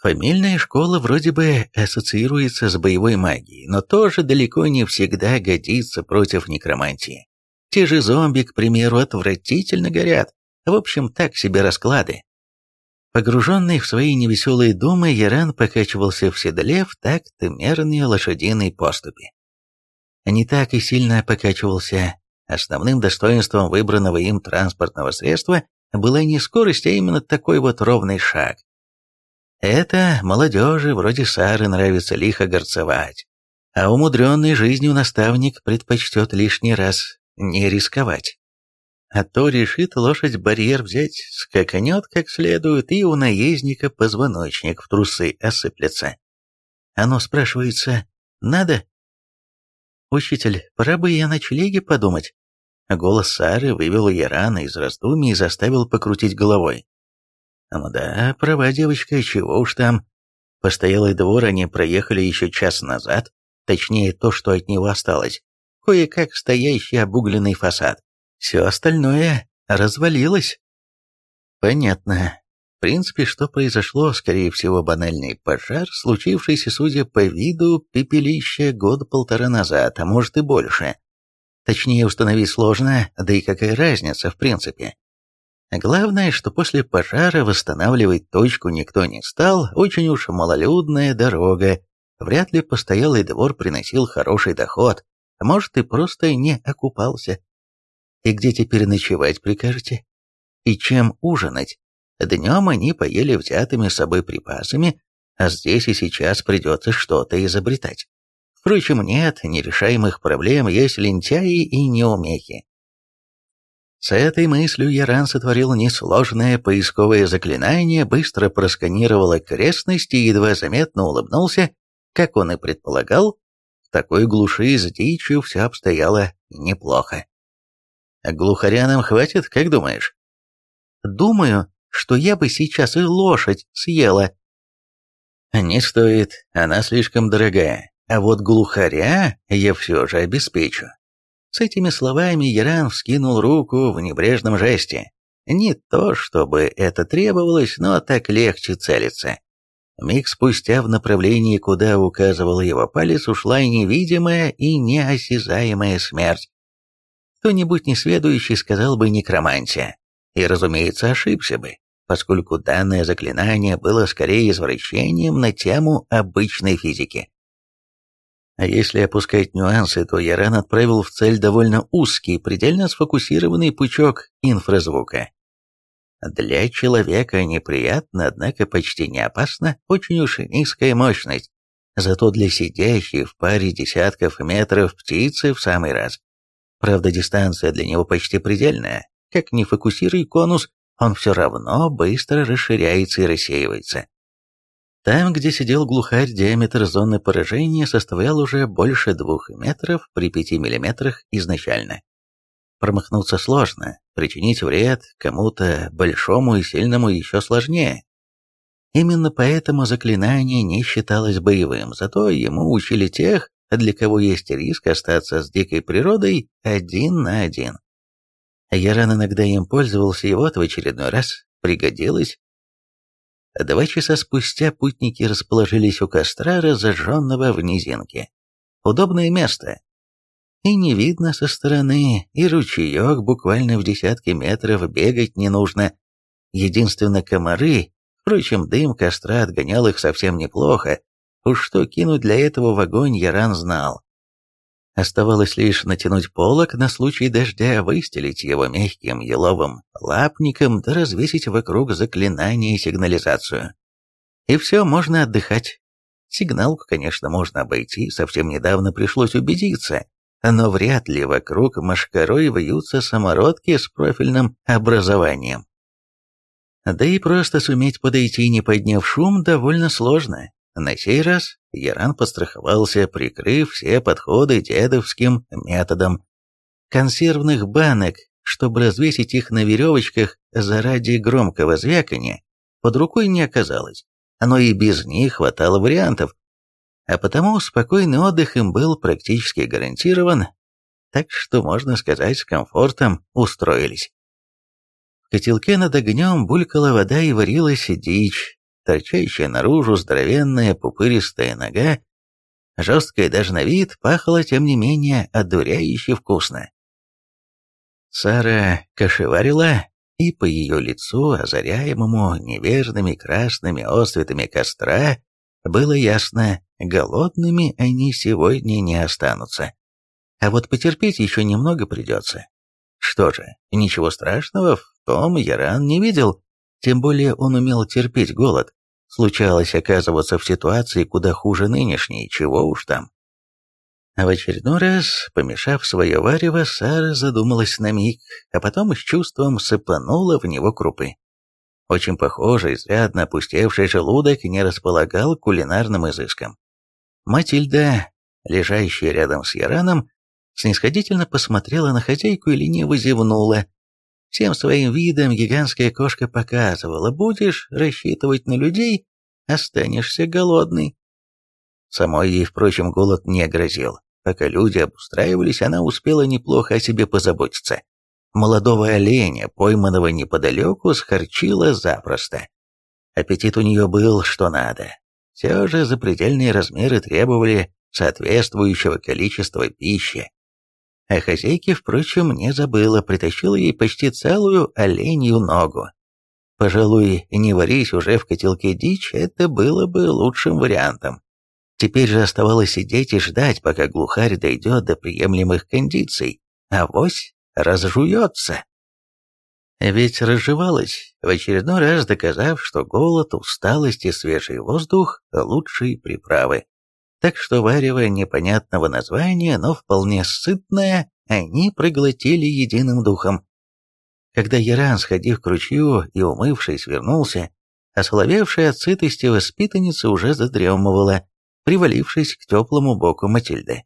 Фамильная школа вроде бы ассоциируется с боевой магией, но тоже далеко не всегда годится против некромантии. Те же зомби, к примеру, отвратительно горят. В общем, так себе расклады. Погруженный в свои невеселые думы, Яран покачивался в седле в такт мерной лошадиной поступи. Не так и сильно покачивался. Основным достоинством выбранного им транспортного средства была не скорость, а именно такой вот ровный шаг. Это молодежи вроде Сары нравится лихо горцевать, а умудренный жизнью наставник предпочтет лишний раз не рисковать. А то решит лошадь барьер взять, скаканет как следует, и у наездника позвоночник в трусы осыплется. Оно спрашивается, надо? «Учитель, пора бы и о ночлеге подумать». Голос Сары вывел Ярана из раздумий и заставил покрутить головой. Да, права девочка, чего уж там. Постоялый двор они проехали еще час назад, точнее то, что от него осталось. Кое-как стоящий обугленный фасад. Все остальное развалилось. Понятно. В принципе, что произошло, скорее всего, банальный пожар, случившийся, судя по виду, пепелище год-полтора назад, а может и больше. Точнее установить сложно, да и какая разница, в принципе. Главное, что после пожара восстанавливать точку никто не стал, очень уж малолюдная дорога, вряд ли постоялый двор приносил хороший доход, а может и просто не окупался. И где теперь ночевать прикажете? И чем ужинать? Днем они поели взятыми с собой припасами, а здесь и сейчас придется что-то изобретать. Впрочем, нет нерешаемых проблем, есть лентяи и неумехи. С этой мыслью Яран сотворил несложное поисковое заклинание, быстро просканировал окрестности и едва заметно улыбнулся, как он и предполагал, в такой глуши с дичью все обстояло неплохо. Глухаря нам хватит, как думаешь? Думаю, что я бы сейчас и лошадь съела. Не стоит, она слишком дорогая, а вот глухаря я все же обеспечу. С этими словами Яран вскинул руку в небрежном жесте. Не то, чтобы это требовалось, но так легче целиться. Миг спустя в направлении, куда указывал его палец, ушла невидимая и неосязаемая смерть. Кто-нибудь несведущий сказал бы некромантия, и, разумеется, ошибся бы, поскольку данное заклинание было скорее извращением на тему обычной физики. А если опускать нюансы, то Яран отправил в цель довольно узкий, предельно сфокусированный пучок инфразвука. Для человека неприятно, однако почти не опасно, очень уж низкая мощность. Зато для сидящей в паре десятков метров птицы в самый раз. Правда, дистанция для него почти предельная. Как ни фокусируй конус, он все равно быстро расширяется и рассеивается. Там, где сидел глухарь, диаметр зоны поражения составлял уже больше двух метров при пяти миллиметрах изначально. Промахнуться сложно, причинить вред кому-то большому и сильному еще сложнее. Именно поэтому заклинание не считалось боевым, зато ему учили тех, для кого есть риск остаться с дикой природой один на один. Яран иногда им пользовался, и вот в очередной раз пригодилось Два часа спустя путники расположились у костра, разожженного в низинке. Удобное место. И не видно со стороны, и ручеек буквально в десятки метров бегать не нужно. Единственно комары, впрочем, дым костра отгонял их совсем неплохо. Уж что кинуть для этого в огонь Яран знал. Оставалось лишь натянуть полог на случай дождя, выстелить его мягким еловым лапником, да развесить вокруг заклинание и сигнализацию. И все, можно отдыхать. Сигналку, конечно, можно обойти, совсем недавно пришлось убедиться, но вряд ли вокруг машкарой вьются самородки с профильным образованием. Да и просто суметь подойти, не подняв шум, довольно сложно. На сей раз Яран подстраховался, прикрыв все подходы дедовским методом. Консервных банок, чтобы развесить их на веревочках заради громкого звякания, под рукой не оказалось, но и без них хватало вариантов. А потому спокойный отдых им был практически гарантирован, так что, можно сказать, с комфортом устроились. В котелке над огнем булькала вода и варилась дичь, торчащая наружу здоровенная пупыристая нога, жесткая даже на вид, пахла, тем не менее, одуряюще вкусно. Сара кошеварила, и по ее лицу, озаряемому неверными красными осветами костра, было ясно, голодными они сегодня не останутся. А вот потерпеть еще немного придется. Что же, ничего страшного в том Яран не видел, тем более он умел терпеть голод. Случалось оказываться в ситуации куда хуже нынешней, чего уж там. А в очередной раз, помешав свое варево, Сара задумалась на миг, а потом с чувством сыпанула в него крупы. Очень похоже, изрядно опустевший желудок не располагал кулинарным изыском. Матильда, лежащая рядом с Яраном, снисходительно посмотрела на хозяйку и лениво зевнула. Всем своим видом гигантская кошка показывала, будешь рассчитывать на людей, останешься голодный. Самой ей, впрочем, голод не грозил. Пока люди обустраивались, она успела неплохо о себе позаботиться. Молодого оленя, пойманного неподалеку, схорчила запросто. Аппетит у нее был что надо. Все же запредельные размеры требовали соответствующего количества пищи. А хозяйке, впрочем, не забыла, притащила ей почти целую оленью ногу. Пожалуй, не варись уже в котелке дичь, это было бы лучшим вариантом. Теперь же оставалось сидеть и ждать, пока глухарь дойдет до приемлемых кондиций, а вось разжуется. Ведь разжевалась, в очередной раз доказав, что голод, усталость и свежий воздух – лучшие приправы. Так что варево непонятного названия, но вполне сытное, они проглотили единым духом. Когда Яран, сходив к ручью и умывшись, вернулся, ословевшая от сытости воспитанница уже задремывала, привалившись к теплому боку Матильды.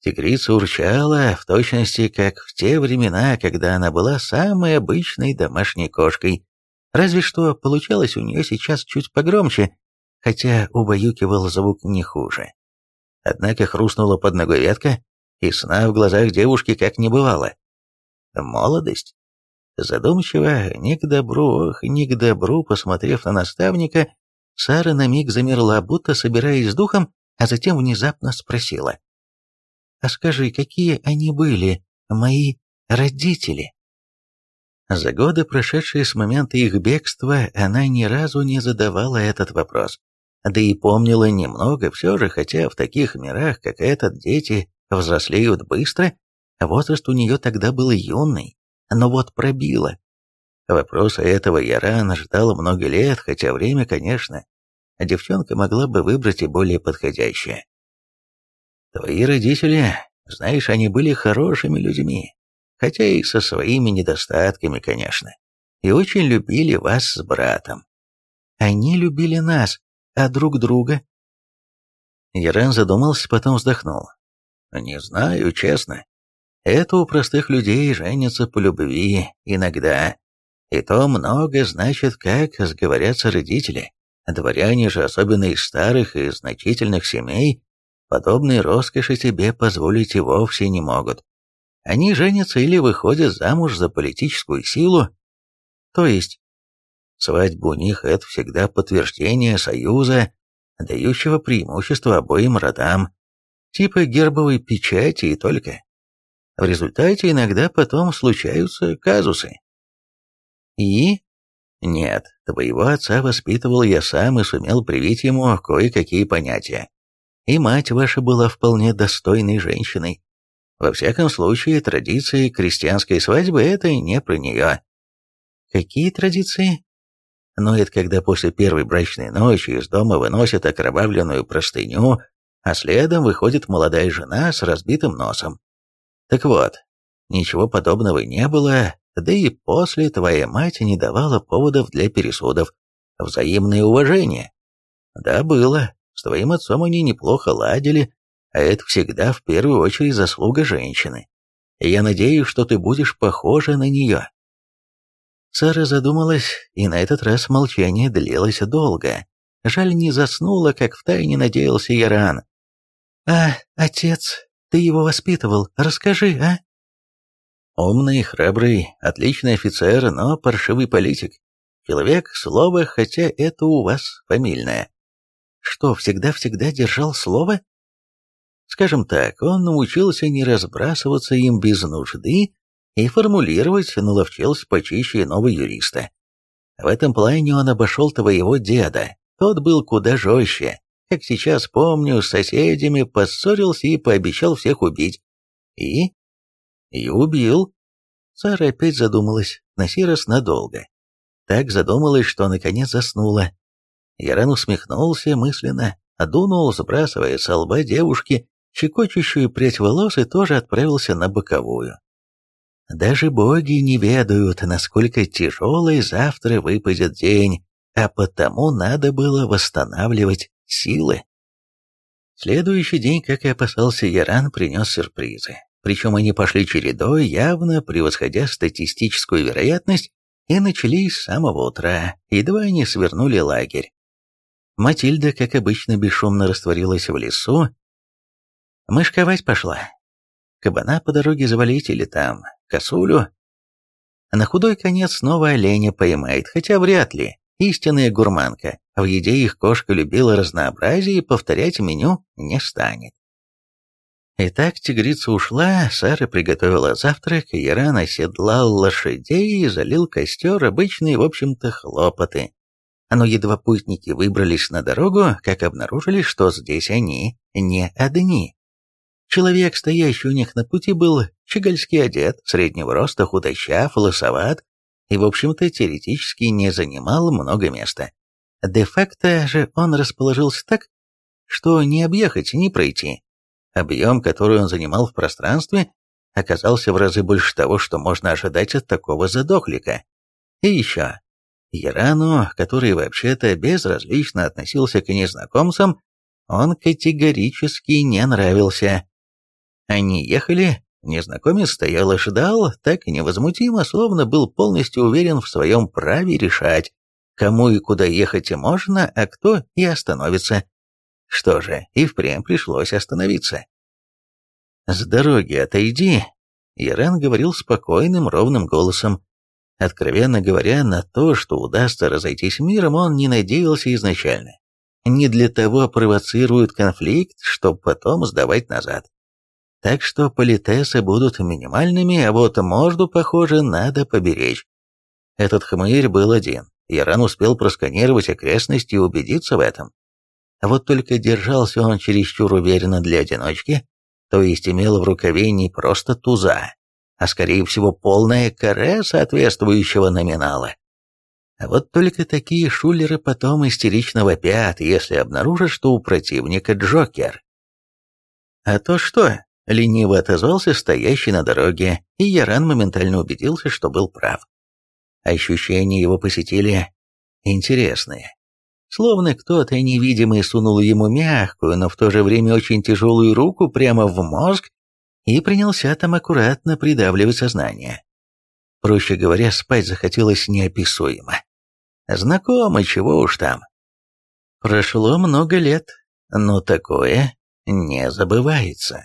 Тигрица урчала, в точности, как в те времена, когда она была самой обычной домашней кошкой, разве что получалось у нее сейчас чуть погромче, хотя убаюкивал звук не хуже. Однако хрустнула под ногой ветка, и сна в глазах девушки как не бывало. Молодость. Задумчиво, не к добру, ох, не к добру, посмотрев на наставника, Сара на миг замерла, будто собираясь с духом, а затем внезапно спросила. «А скажи, какие они были, мои родители?» За годы, прошедшие с момента их бегства, она ни разу не задавала этот вопрос. Да и помнила немного все же, хотя в таких мирах, как этот, дети взрослеют быстро, возраст у нее тогда был юный, но вот пробило. Вопроса этого я рано ждал много лет, хотя время, конечно, девчонка могла бы выбрать и более подходящее. Твои родители, знаешь, они были хорошими людьми, хотя и со своими недостатками, конечно, и очень любили вас с братом. Они любили нас, а друг друга? Ярен задумался, потом вздохнул. Не знаю, честно. Это у простых людей женятся по любви иногда, и то много значит, как сговорятся родители. Дворяне же, особенно из старых и значительных семей, подобной роскоши себе позволить и вовсе не могут. Они женятся или выходят замуж за политическую силу. То есть, свадьба у них – это всегда подтверждение союза, дающего преимущество обоим родам, типа гербовой печати и только. В результате иногда потом случаются казусы. И? Нет, твоего отца воспитывал я сам и сумел привить ему кое-какие понятия. И мать ваша была вполне достойной женщиной. Во всяком случае, традиции крестьянской свадьбы – это не про нее. Какие традиции? Ну, это когда после первой брачной ночи из дома выносят окровавленную простыню, а следом выходит молодая жена с разбитым носом. Так вот, ничего подобного не было, да и после твоя мать не давала поводов для пересудов. Взаимное уважение. Да, было. С твоим отцом они неплохо ладили, а это всегда в первую очередь заслуга женщины. Я надеюсь, что ты будешь похожа на нее». Сара задумалась, и на этот раз молчание длилось долго. Жаль, не заснула, как втайне надеялся Яран. «А, отец, ты его воспитывал, расскажи, а?» Умный, храбрый, отличный офицер, но паршивый политик. Человек слово, хотя это у вас фамильное. Что, всегда-всегда держал слово? Скажем так, он научился не разбрасываться им без нужды и формулировать наловчился почище иного юриста. В этом плане он обошел твоего деда, тот был куда жестче, как сейчас помню, с соседями поссорился и пообещал всех убить. И? И убил. Сара опять задумалась, на сей раз надолго. Так задумалась, что наконец заснула. Яран усмехнулся мысленно, одунул, сбрасывая с лба девушки щекочущую прядь волос и тоже отправился на боковую. Даже боги не ведают, насколько тяжелый завтра выпадет день, а потому надо было восстанавливать силы. Следующий день, как и опасался Яран, принес сюрпризы. Причем они пошли чередой, явно превосходя статистическую вероятность, и начались с самого утра, едва они свернули лагерь. Матильда, как обычно, бесшумно растворилась в лесу. Мышковать пошла. Кабана по дороге завалить или там, косулю. На худой конец снова оленя поймает, хотя вряд ли. Истинная гурманка. В еде их кошка любила разнообразие и повторять меню не станет. Итак, тигрица ушла, Сара приготовила завтрак, Яран оседлал лошадей и залил костер, обычные, в общем-то, хлопоты. Но едва путники выбрались на дорогу, как обнаружили, что здесь они не одни. Человек, стоящий у них на пути, был щегольски одет, среднего роста, худощав, лысоват, и, в общем-то, теоретически не занимал много места. Де-факто же он расположился так, что не объехать, не пройти. Объем, который он занимал в пространстве, оказался в разы больше того, что можно ожидать от такого задохлика. И еще, Ярану, который вообще-то безразлично относился к незнакомцам, он категорически не нравился. Они ехали, Незнакомец стоял и ждал, так невозмутимо, словно был полностью уверен в своем праве решать, кому и куда ехать можно, а кто и остановится. Что же, и впрямь пришлось остановиться. «С дороги отойди», — Ирен говорил спокойным, ровным голосом. Откровенно говоря, на то, что удастся разойтись миром, он не надеялся изначально. Не для того провоцируют конфликт, чтобы потом сдавать назад. Так что политесы будут минимальными, а вот морду, похоже, надо поберечь. Этот хмырь был один. Яран успел просканировать окрестности и убедиться в этом. Вот только держался он чересчур уверенно для одиночки, то есть имел в рукаве не просто туза, а скорее всего полное каре соответствующего номинала. А вот только такие шулеры потом истерично вопят, если обнаружат, что у противника Джокер. А то что, Лениво отозвался стоящий на дороге, и Яран моментально убедился, что был прав. Ощущения его посетили интересные. Словно кто-то невидимый сунул ему мягкую, но в то же время очень тяжелую руку прямо в мозг и принялся там аккуратно придавливать сознание. Проще говоря, спать захотелось неописуемо. Знакомо, чего уж там. Прошло много лет, но такое не забывается.